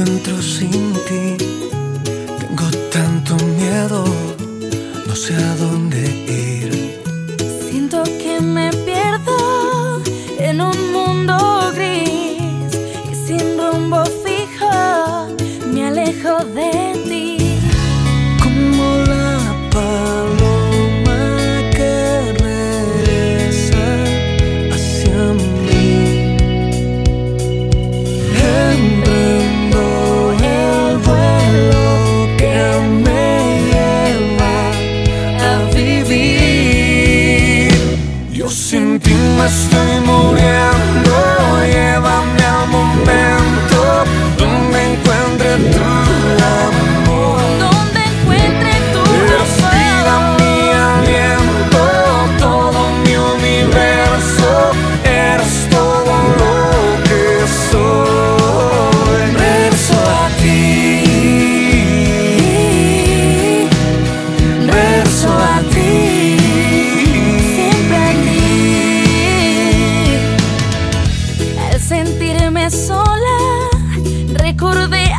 encuentro sin ti. Tengo tanto miedo, no sé a dónde ir. must aim curve